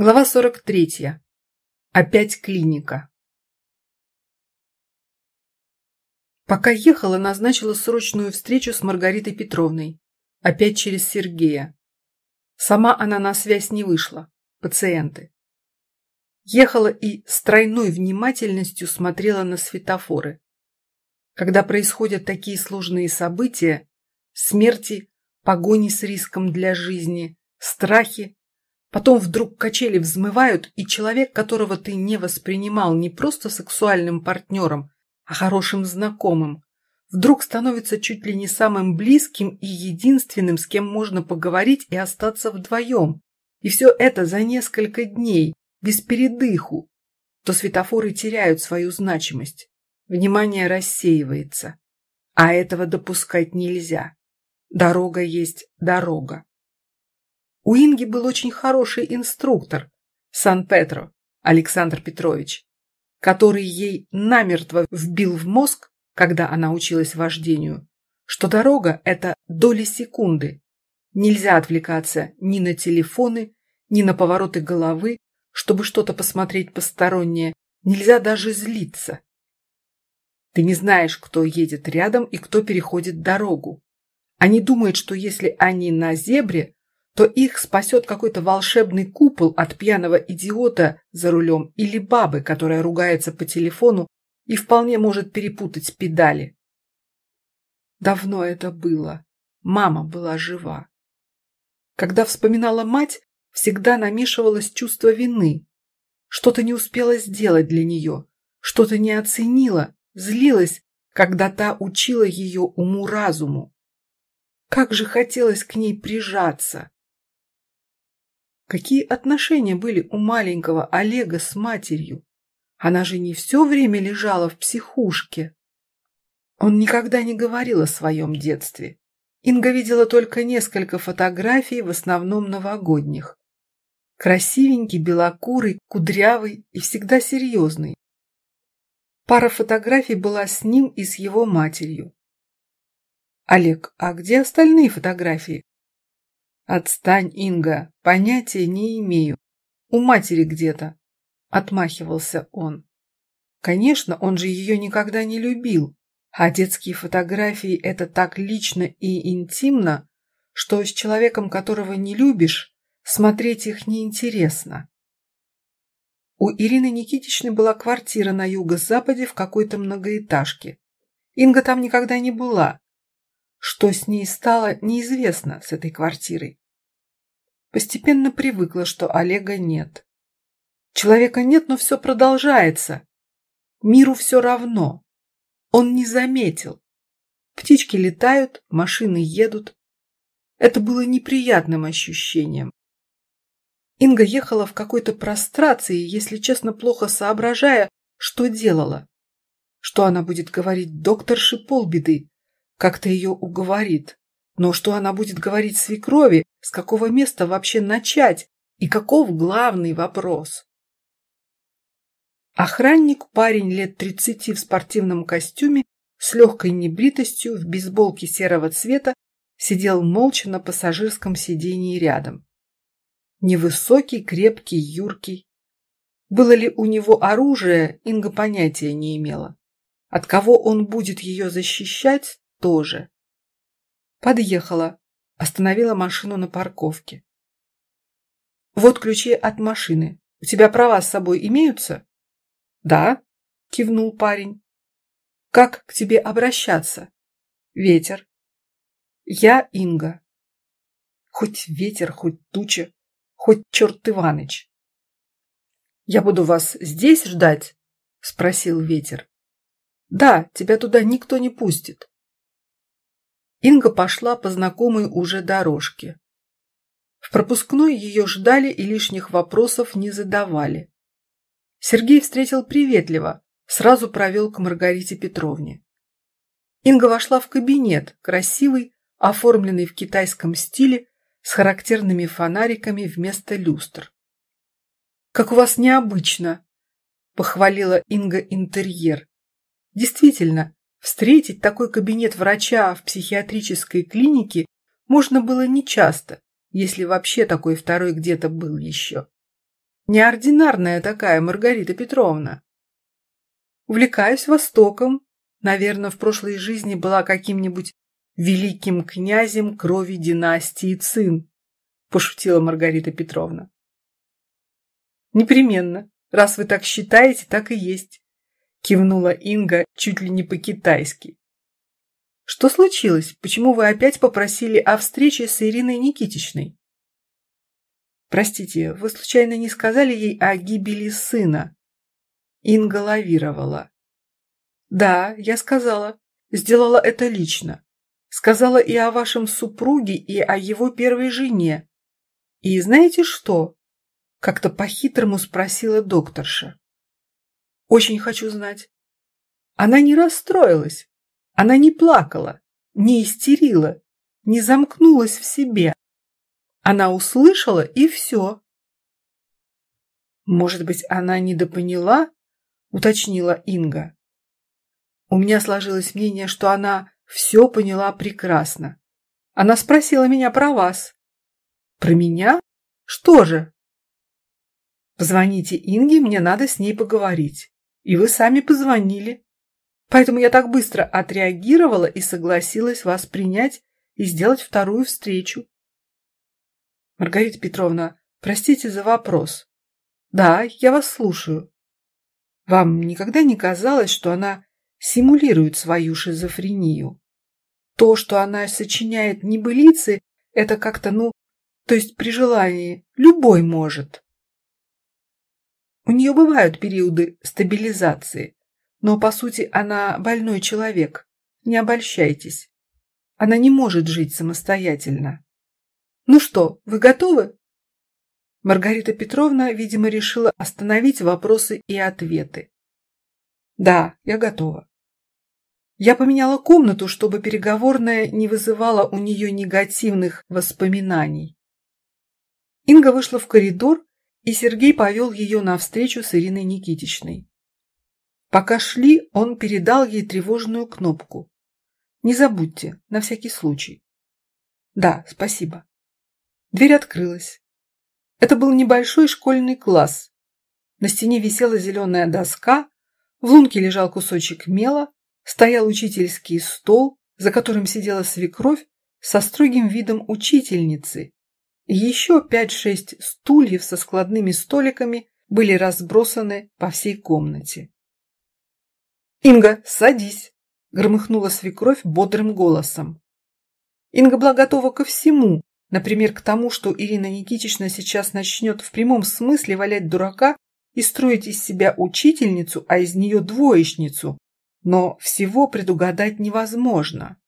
Глава 43. Опять клиника. Пока ехала, назначила срочную встречу с Маргаритой Петровной. Опять через Сергея. Сама она на связь не вышла. Пациенты. Ехала и с тройной внимательностью смотрела на светофоры. Когда происходят такие сложные события, смерти, погони с риском для жизни, страхи, Потом вдруг качели взмывают, и человек, которого ты не воспринимал не просто сексуальным партнером, а хорошим знакомым, вдруг становится чуть ли не самым близким и единственным, с кем можно поговорить и остаться вдвоем. И все это за несколько дней, без передыху, то светофоры теряют свою значимость. Внимание рассеивается. А этого допускать нельзя. Дорога есть дорога. У Инги был очень хороший инструктор, Сан-Петро Александр Петрович, который ей намертво вбил в мозг, когда она училась вождению, что дорога – это доли секунды. Нельзя отвлекаться ни на телефоны, ни на повороты головы, чтобы что-то посмотреть постороннее. Нельзя даже злиться. Ты не знаешь, кто едет рядом и кто переходит дорогу. Они думают, что если они на зебре, то их спасет какой-то волшебный купол от пьяного идиота за рулем или бабы, которая ругается по телефону и вполне может перепутать педали. Давно это было. Мама была жива. Когда вспоминала мать, всегда намешивалось чувство вины. Что-то не успела сделать для нее, что-то не оценила, злилась, когда та учила ее уму-разуму. Как же хотелось к ней прижаться. Какие отношения были у маленького Олега с матерью? Она же не все время лежала в психушке. Он никогда не говорил о своем детстве. Инга видела только несколько фотографий, в основном новогодних. Красивенький, белокурый, кудрявый и всегда серьезный. Пара фотографий была с ним и с его матерью. «Олег, а где остальные фотографии?» «Отстань, Инга, понятия не имею. У матери где-то», — отмахивался он. Конечно, он же ее никогда не любил, а детские фотографии — это так лично и интимно, что с человеком, которого не любишь, смотреть их неинтересно. У Ирины Никитичны была квартира на юго-западе в какой-то многоэтажке. Инга там никогда не была, что с ней стало, неизвестно с этой квартирой. Постепенно привыкла, что Олега нет. Человека нет, но все продолжается. Миру все равно. Он не заметил. Птички летают, машины едут. Это было неприятным ощущением. Инга ехала в какой-то прострации, если честно, плохо соображая, что делала. Что она будет говорить докторше полбеды, как-то ее уговорит. Но что она будет говорить свекрови, с какого места вообще начать и каков главный вопрос? Охранник, парень лет тридцати в спортивном костюме, с легкой небритостью, в бейсболке серого цвета, сидел молча на пассажирском сидении рядом. Невысокий, крепкий, юркий. Было ли у него оружие, Инга понятия не имела. От кого он будет ее защищать, тоже. Подъехала, остановила машину на парковке. «Вот ключи от машины. У тебя права с собой имеются?» «Да», — кивнул парень. «Как к тебе обращаться?» «Ветер». «Я Инга». «Хоть ветер, хоть туча, хоть черт Иваныч». «Я буду вас здесь ждать?» — спросил ветер. «Да, тебя туда никто не пустит». Инга пошла по знакомой уже дорожке. В пропускной ее ждали и лишних вопросов не задавали. Сергей встретил приветливо, сразу провел к Маргарите Петровне. Инга вошла в кабинет, красивый, оформленный в китайском стиле, с характерными фонариками вместо люстр. «Как у вас необычно!» – похвалила Инга интерьер. Действительно, Встретить такой кабинет врача в психиатрической клинике можно было нечасто, если вообще такой второй где-то был еще. Неординарная такая Маргарита Петровна. Увлекаюсь Востоком. Наверное, в прошлой жизни была каким-нибудь великим князем крови династии Цин, пошутила Маргарита Петровна. Непременно. Раз вы так считаете, так и есть, кивнула Инга чуть ли не по-китайски. Что случилось? Почему вы опять попросили о встрече с Ириной Никитичной? Простите, вы случайно не сказали ей о гибели сына? Инга лавировала. Да, я сказала. Сделала это лично. Сказала и о вашем супруге, и о его первой жене. И знаете что? Как-то по-хитрому спросила докторша. Очень хочу знать. Она не расстроилась. Она не плакала, не истерила, не замкнулась в себе. Она услышала и все. Может быть, она недопоняла? Уточнила Инга. У меня сложилось мнение, что она все поняла прекрасно. Она спросила меня про вас. Про меня? Что же? Позвоните Инге, мне надо с ней поговорить. И вы сами позвонили. Поэтому я так быстро отреагировала и согласилась вас принять и сделать вторую встречу. Маргарита Петровна, простите за вопрос. Да, я вас слушаю. Вам никогда не казалось, что она симулирует свою шизофрению. То, что она сочиняет небылицы, это как-то, ну, то есть при желании, любой может. У нее бывают периоды стабилизации, но, по сути, она больной человек. Не обольщайтесь. Она не может жить самостоятельно. Ну что, вы готовы? Маргарита Петровна, видимо, решила остановить вопросы и ответы. Да, я готова. Я поменяла комнату, чтобы переговорная не вызывала у нее негативных воспоминаний. Инга вышла в коридор, и Сергей повел ее навстречу с Ириной Никитичной. Пока шли, он передал ей тревожную кнопку. «Не забудьте, на всякий случай». «Да, спасибо». Дверь открылась. Это был небольшой школьный класс. На стене висела зеленая доска, в лунке лежал кусочек мела, стоял учительский стол, за которым сидела свекровь со строгим видом учительницы. Еще пять-шесть стульев со складными столиками были разбросаны по всей комнате. «Инга, садись!» – громыхнула свекровь бодрым голосом. Инга была готова ко всему, например, к тому, что Ирина Никитична сейчас начнет в прямом смысле валять дурака и строить из себя учительницу, а из нее двоечницу, но всего предугадать невозможно.